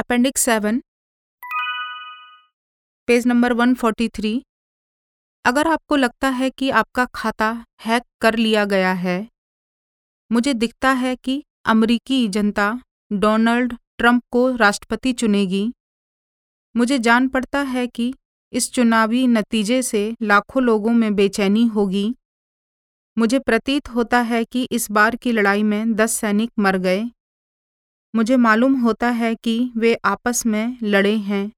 Appendix seven. Page number 143 अगर आपको लगता है कि आपका खाता हैक कर लिया गया है, मुझे दिखता है कि अमरीकी जनता डोनाल्ड ट्रंप को राष्ट्रपति चुनेगी। मुझे जान पड़ता है कि इस चुनावी नतीजे से लाखों लोगों में बेचैनी होगी। मुझे प्रतीत होता है कि इस बार की लड़ाई में दस सैनिक मर गए। मुझे मालूम होता है कि वे आपस में लड़े हैं।